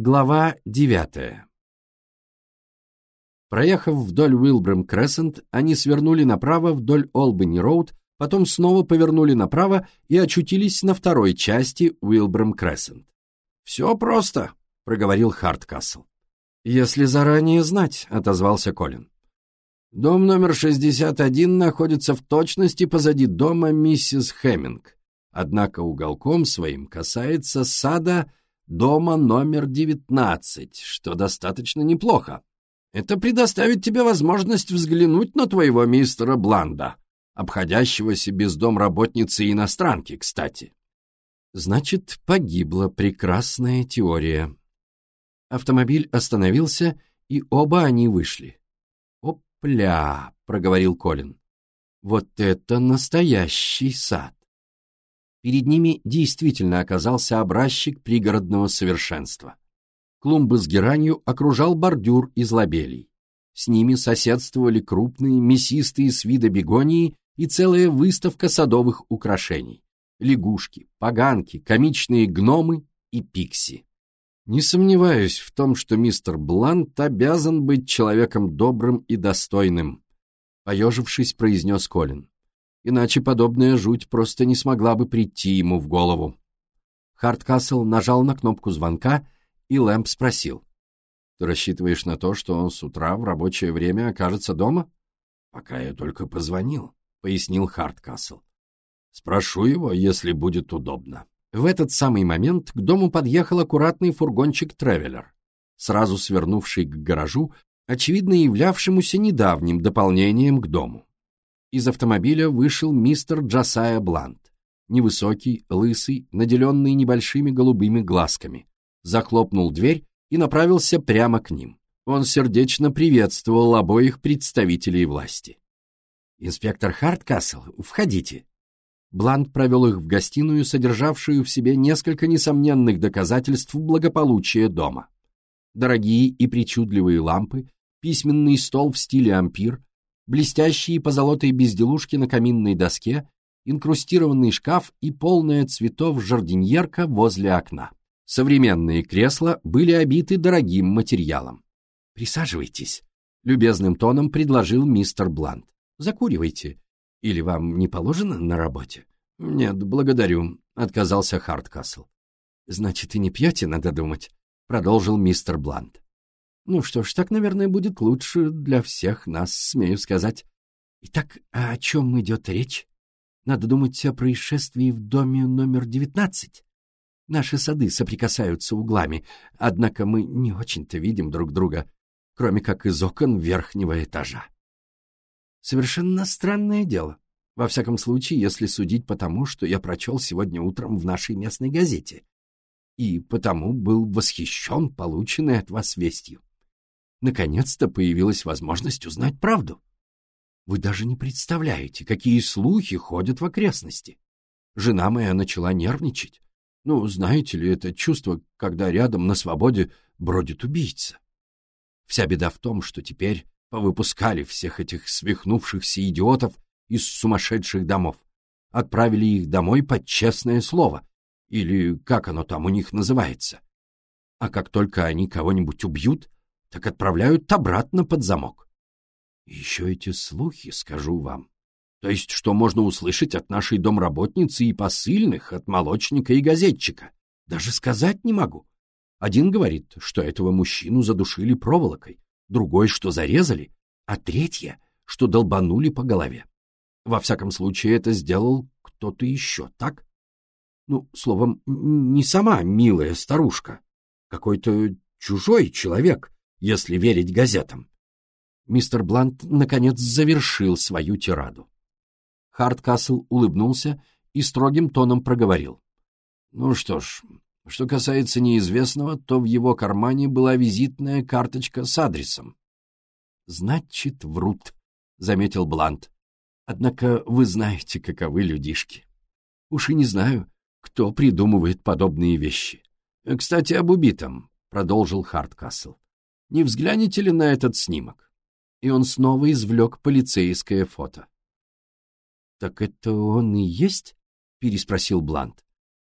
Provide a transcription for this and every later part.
Глава девятая Проехав вдоль Уилбрэм Крессент, они свернули направо вдоль Олбани Роуд, потом снова повернули направо и очутились на второй части Уилбрэм Крессент. «Все просто», — проговорил Харткасл. «Если заранее знать», — отозвался Колин. «Дом номер 61 находится в точности позади дома миссис Хеминг, однако уголком своим касается сада дома номер 19, что достаточно неплохо. Это предоставит тебе возможность взглянуть на твоего мистера Бланда, обходящегося без домработницы иностранки, кстати. Значит, погибла прекрасная теория. Автомобиль остановился, и оба они вышли. «Опля!» — проговорил Колин. «Вот это настоящий сад!» Перед ними действительно оказался образчик пригородного совершенства. Клумбы с геранью окружал бордюр из лабелей. С ними соседствовали крупные, мясистые с вида бегонии и целая выставка садовых украшений. Лягушки, поганки, комичные гномы и пикси. Не сомневаюсь в том, что мистер Блант обязан быть человеком добрым и достойным, поежившись, произнес Колин иначе подобная жуть просто не смогла бы прийти ему в голову. Харткасл нажал на кнопку звонка, и Лэмп спросил. «Ты рассчитываешь на то, что он с утра в рабочее время окажется дома?» «Пока я только позвонил», — пояснил Харткасл. «Спрошу его, если будет удобно». В этот самый момент к дому подъехал аккуратный фургончик-тревелер, сразу свернувший к гаражу, очевидно являвшемуся недавним дополнением к дому. Из автомобиля вышел мистер Джасая Блант. Невысокий, лысый, наделенный небольшими голубыми глазками. Захлопнул дверь и направился прямо к ним. Он сердечно приветствовал обоих представителей власти. «Инспектор Харткасл, входите». Блант провел их в гостиную, содержавшую в себе несколько несомненных доказательств благополучия дома. Дорогие и причудливые лампы, письменный стол в стиле ампир, блестящие позолотые безделушки на каминной доске, инкрустированный шкаф и полная цветов жардиньерка возле окна. Современные кресла были обиты дорогим материалом. «Присаживайтесь», — любезным тоном предложил мистер Блант. «Закуривайте. Или вам не положено на работе?» «Нет, благодарю», — отказался Харткасл. «Значит, и не пьете, надо думать», — продолжил мистер Блант. Ну что ж, так, наверное, будет лучше для всех нас, смею сказать. Итак, а о чем идет речь? Надо думать о происшествии в доме номер девятнадцать. Наши сады соприкасаются углами, однако мы не очень-то видим друг друга, кроме как из окон верхнего этажа. Совершенно странное дело. Во всяком случае, если судить по тому, что я прочел сегодня утром в нашей местной газете. И потому был восхищен полученной от вас вестью. Наконец-то появилась возможность узнать правду. Вы даже не представляете, какие слухи ходят в окрестности. Жена моя начала нервничать. Ну, знаете ли, это чувство, когда рядом на свободе бродит убийца. Вся беда в том, что теперь повыпускали всех этих свихнувшихся идиотов из сумасшедших домов, отправили их домой под честное слово, или как оно там у них называется. А как только они кого-нибудь убьют, так отправляют обратно под замок. И еще эти слухи, скажу вам. То есть, что можно услышать от нашей домработницы и посыльных, от молочника и газетчика. Даже сказать не могу. Один говорит, что этого мужчину задушили проволокой, другой, что зарезали, а третья, что долбанули по голове. Во всяком случае, это сделал кто-то еще, так? Ну, словом, не сама милая старушка, какой-то чужой человек, если верить газетам. Мистер Блант, наконец, завершил свою тираду. Хардкасл улыбнулся и строгим тоном проговорил. «Ну что ж, что касается неизвестного, то в его кармане была визитная карточка с адресом». «Значит, врут», — заметил Блант. «Однако вы знаете, каковы людишки. Уж и не знаю, кто придумывает подобные вещи. Кстати, об убитом», — продолжил Хардкасл не взглянете ли на этот снимок?» И он снова извлек полицейское фото. «Так это он и есть?» — переспросил Блант.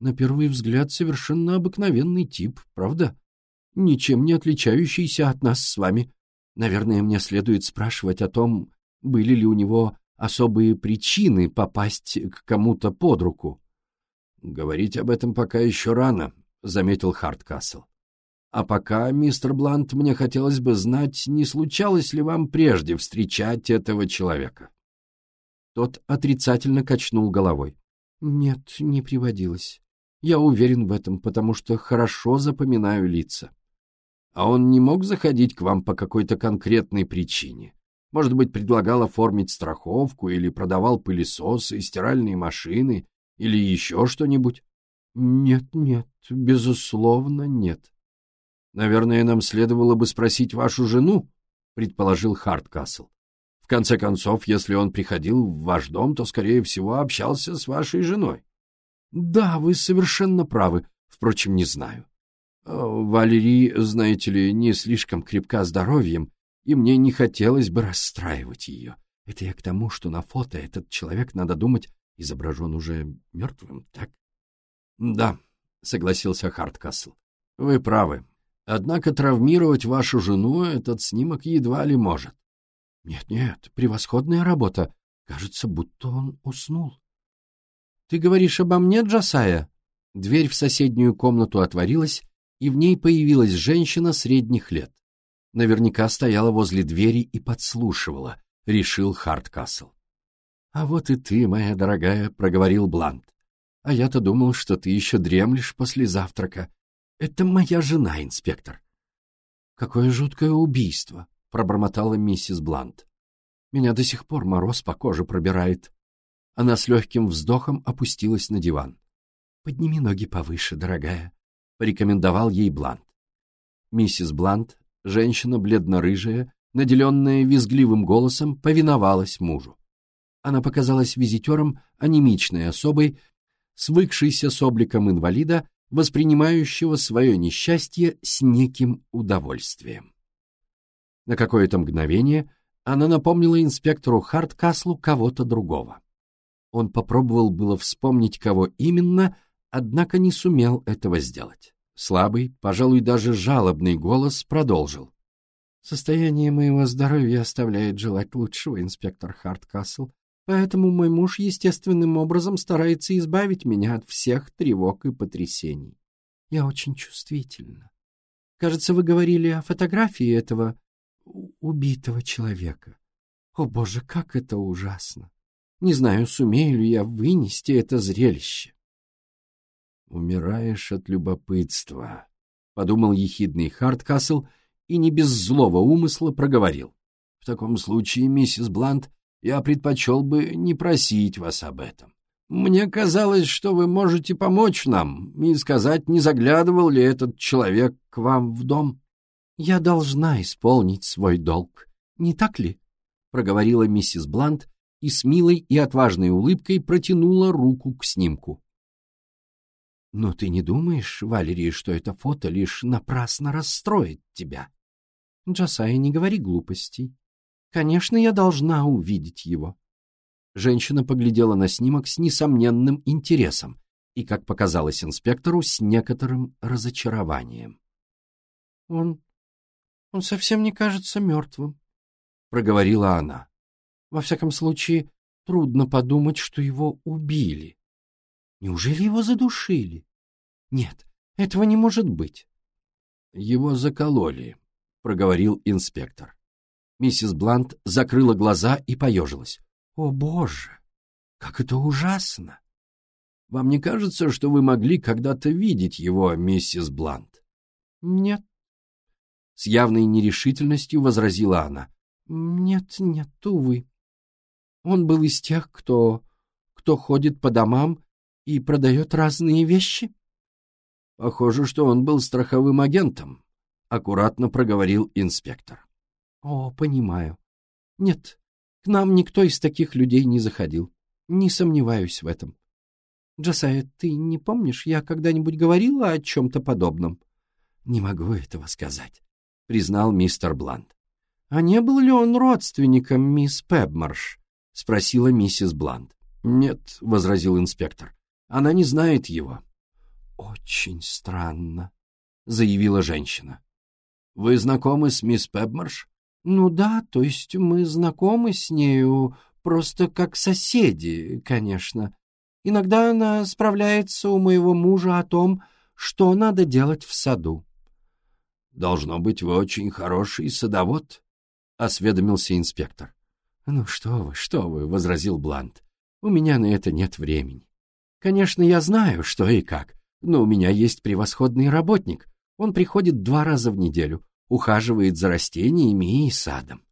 «На первый взгляд совершенно обыкновенный тип, правда? ничем не отличающийся от нас с вами. Наверное, мне следует спрашивать о том, были ли у него особые причины попасть к кому-то под руку. «Говорить об этом пока еще рано», — заметил Харткасл. «А пока, мистер Блант, мне хотелось бы знать, не случалось ли вам прежде встречать этого человека?» Тот отрицательно качнул головой. «Нет, не приводилось. Я уверен в этом, потому что хорошо запоминаю лица. А он не мог заходить к вам по какой-то конкретной причине? Может быть, предлагал оформить страховку или продавал пылесосы, стиральные машины или еще что-нибудь? Нет, нет, безусловно, нет. Наверное, нам следовало бы спросить вашу жену, предположил Харткасл. В конце концов, если он приходил в ваш дом, то, скорее всего, общался с вашей женой. Да, вы совершенно правы. Впрочем, не знаю. Валерий, знаете ли, не слишком крепка здоровьем, и мне не хотелось бы расстраивать ее. Это я к тому, что на фото этот человек, надо думать, изображен уже мертвым, так? — Да, — согласился Харткасл. — Вы правы. Однако травмировать вашу жену этот снимок едва ли может. Нет, — Нет-нет, превосходная работа. Кажется, будто он уснул. — Ты говоришь обо мне, Джасая? Дверь в соседнюю комнату отворилась, и в ней появилась женщина средних лет. Наверняка стояла возле двери и подслушивала, решил Харткасл. «А вот и ты, моя дорогая», — проговорил Блант. «А я-то думал, что ты еще дремлешь после завтрака. Это моя жена, инспектор». «Какое жуткое убийство», — пробормотала миссис Блант. «Меня до сих пор мороз по коже пробирает». Она с легким вздохом опустилась на диван. «Подними ноги повыше, дорогая», — порекомендовал ей Блант. Миссис Блант, женщина бледно-рыжая, наделенная визгливым голосом, повиновалась мужу она показалась визитером анемичной особой, свыкшейся с обликом инвалида, воспринимающего свое несчастье с неким удовольствием. На какое-то мгновение она напомнила инспектору Харткаслу кого-то другого. Он попробовал было вспомнить, кого именно, однако не сумел этого сделать. Слабый, пожалуй, даже жалобный голос продолжил. «Состояние моего здоровья оставляет желать лучшего, инспектор Харткасл. Поэтому мой муж естественным образом старается избавить меня от всех тревог и потрясений. Я очень чувствительна. Кажется, вы говорили о фотографии этого убитого человека. О, боже, как это ужасно! Не знаю, сумею ли я вынести это зрелище. «Умираешь от любопытства», — подумал ехидный Харткасл и не без злого умысла проговорил. «В таком случае, миссис Блант, я предпочел бы не просить вас об этом. Мне казалось, что вы можете помочь нам и сказать, не заглядывал ли этот человек к вам в дом. — Я должна исполнить свой долг, не так ли? — проговорила миссис Блант и с милой и отважной улыбкой протянула руку к снимку. — Но ты не думаешь, Валерий, что это фото лишь напрасно расстроит тебя? — Джасай, не говори глупостей. Конечно, я должна увидеть его. Женщина поглядела на снимок с несомненным интересом и, как показалось инспектору, с некоторым разочарованием. — Он... он совсем не кажется мертвым, — проговорила она. Во всяком случае, трудно подумать, что его убили. Неужели его задушили? Нет, этого не может быть. — Его закололи, — проговорил инспектор. Миссис Блант закрыла глаза и поежилась. «О, Боже! Как это ужасно!» «Вам не кажется, что вы могли когда-то видеть его, миссис Блант?» «Нет». С явной нерешительностью возразила она. «Нет, нет, увы. Он был из тех, кто... кто ходит по домам и продает разные вещи?» «Похоже, что он был страховым агентом», — аккуратно проговорил инспектор. О, понимаю. Нет, к нам никто из таких людей не заходил. Не сомневаюсь в этом. Джасая, ты не помнишь, я когда-нибудь говорила о чем-то подобном? Не могу этого сказать, признал мистер Блант. А не был ли он родственником мисс Пебмарш? спросила миссис Блант. Нет, возразил инспектор. Она не знает его. Очень странно, заявила женщина. Вы знакомы с мисс Пебмарш? Ну да, то есть мы знакомы с нею просто как соседи, конечно. Иногда она справляется у моего мужа о том, что надо делать в саду. «Должно быть, вы очень хороший садовод», — осведомился инспектор. «Ну что вы, что вы», — возразил Блант. «У меня на это нет времени. Конечно, я знаю, что и как, но у меня есть превосходный работник. Он приходит два раза в неделю, ухаживает за растениями и садом.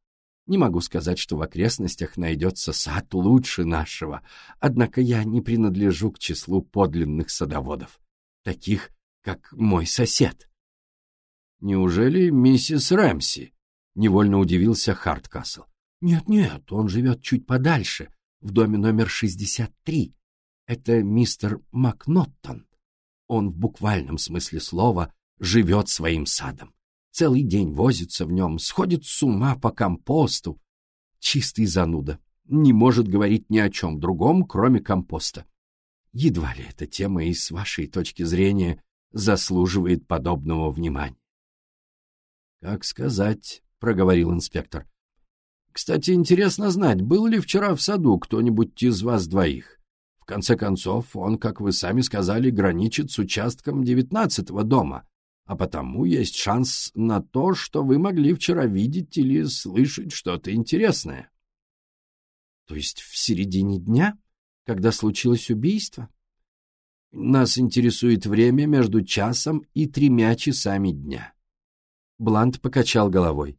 Не могу сказать, что в окрестностях найдется сад лучше нашего, однако я не принадлежу к числу подлинных садоводов, таких, как мой сосед. «Неужели миссис Рэмси?» — невольно удивился Харткасл. «Нет-нет, он живет чуть подальше, в доме номер 63. Это мистер Макноттон. Он в буквальном смысле слова живет своим садом. Целый день возится в нем, сходит с ума по компосту. Чистый зануда. Не может говорить ни о чем другом, кроме компоста. Едва ли эта тема и с вашей точки зрения заслуживает подобного внимания. «Как сказать», — проговорил инспектор. «Кстати, интересно знать, был ли вчера в саду кто-нибудь из вас двоих? В конце концов, он, как вы сами сказали, граничит с участком девятнадцатого дома, а потому есть шанс на то, что вы могли вчера видеть или слышать что-то интересное». «То есть в середине дня, когда случилось убийство?» «Нас интересует время между часом и тремя часами дня». Блант покачал головой.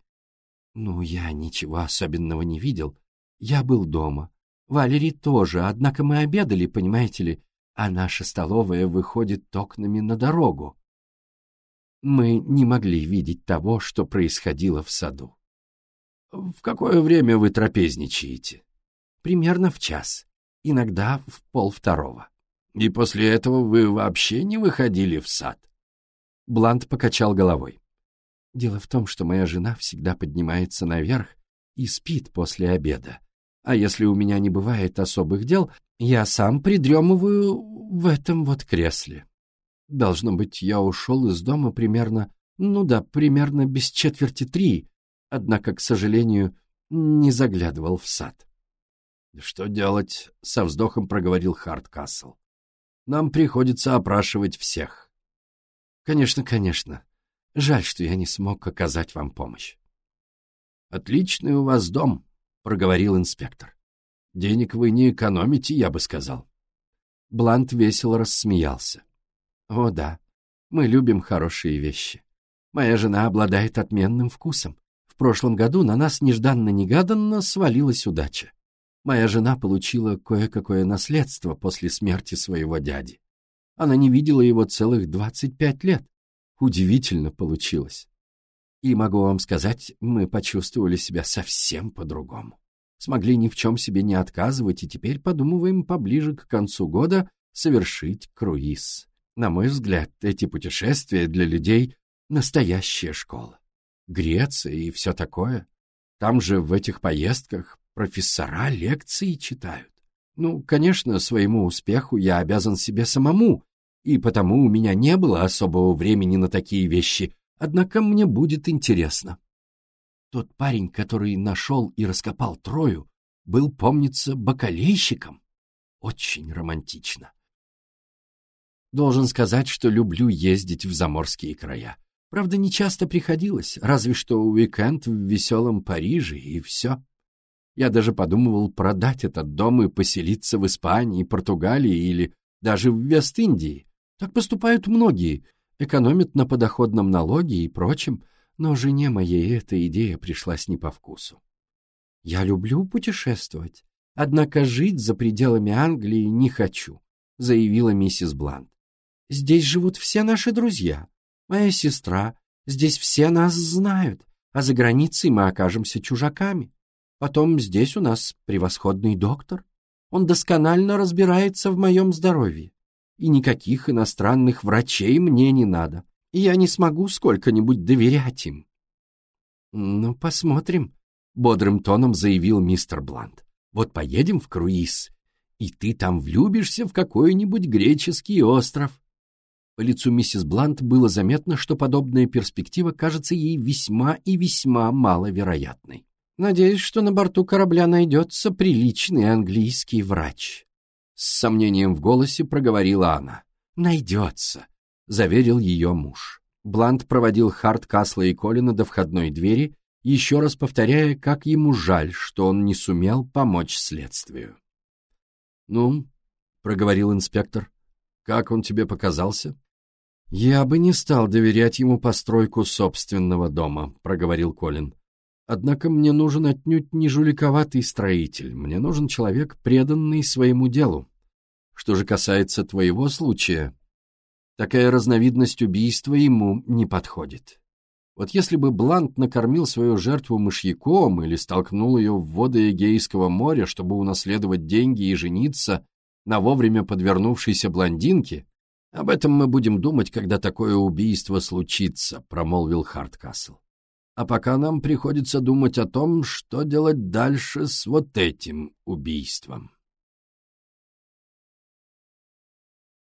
«Ну, я ничего особенного не видел. Я был дома. Валерий тоже, однако мы обедали, понимаете ли, а наша столовая выходит окнами на дорогу. Мы не могли видеть того, что происходило в саду. В какое время вы трапезничаете? Примерно в час, иногда в полвторого. И после этого вы вообще не выходили в сад? Блант покачал головой. Дело в том, что моя жена всегда поднимается наверх и спит после обеда. А если у меня не бывает особых дел, я сам придремываю в этом вот кресле. Должно быть, я ушел из дома примерно, ну да, примерно без четверти три, однако, к сожалению, не заглядывал в сад. «Что делать?» — со вздохом проговорил Харткасл. «Нам приходится опрашивать всех». «Конечно, конечно», Жаль, что я не смог оказать вам помощь. «Отличный у вас дом», — проговорил инспектор. «Денег вы не экономите, я бы сказал». Блант весело рассмеялся. «О да, мы любим хорошие вещи. Моя жена обладает отменным вкусом. В прошлом году на нас нежданно-негаданно свалилась удача. Моя жена получила кое-какое наследство после смерти своего дяди. Она не видела его целых двадцать пять лет, Удивительно получилось. И могу вам сказать, мы почувствовали себя совсем по-другому. Смогли ни в чем себе не отказывать, и теперь подумываем поближе к концу года совершить круиз. На мой взгляд, эти путешествия для людей — настоящая школа. Греция и все такое. Там же в этих поездках профессора лекции читают. Ну, конечно, своему успеху я обязан себе самому, и потому у меня не было особого времени на такие вещи, однако мне будет интересно. Тот парень, который нашел и раскопал Трою, был, помнится, бакалейщиком. Очень романтично. Должен сказать, что люблю ездить в заморские края. Правда, не часто приходилось, разве что уикенд в веселом Париже, и все. Я даже подумывал продать этот дом и поселиться в Испании, Португалии или даже в Вест-Индии. Так поступают многие, экономят на подоходном налоге и прочем, но жене моей эта идея пришлась не по вкусу. Я люблю путешествовать, однако жить за пределами Англии не хочу, заявила миссис Блант. Здесь живут все наши друзья, моя сестра, здесь все нас знают, а за границей мы окажемся чужаками. Потом здесь у нас превосходный доктор. Он досконально разбирается в моем здоровье и никаких иностранных врачей мне не надо. Я не смогу сколько-нибудь доверять им. «Ну, посмотрим», — бодрым тоном заявил мистер Блант. «Вот поедем в круиз, и ты там влюбишься в какой-нибудь греческий остров». По лицу миссис Блант было заметно, что подобная перспектива кажется ей весьма и весьма маловероятной. «Надеюсь, что на борту корабля найдется приличный английский врач», — с сомнением в голосе проговорила она. «Найдется», — заверил ее муж. Блант проводил Харт, Касла и Колина до входной двери, еще раз повторяя, как ему жаль, что он не сумел помочь следствию. «Ну», — проговорил инспектор, — «как он тебе показался?» «Я бы не стал доверять ему постройку собственного дома», — проговорил Колин. «Однако мне нужен отнюдь не жуликоватый строитель, мне нужен человек, преданный своему делу. Что же касается твоего случая, Такая разновидность убийства ему не подходит. Вот если бы Блант накормил свою жертву мышьяком или столкнул ее в воды Эгейского моря, чтобы унаследовать деньги и жениться на вовремя подвернувшейся блондинке, об этом мы будем думать, когда такое убийство случится, промолвил Харткасл. А пока нам приходится думать о том, что делать дальше с вот этим убийством.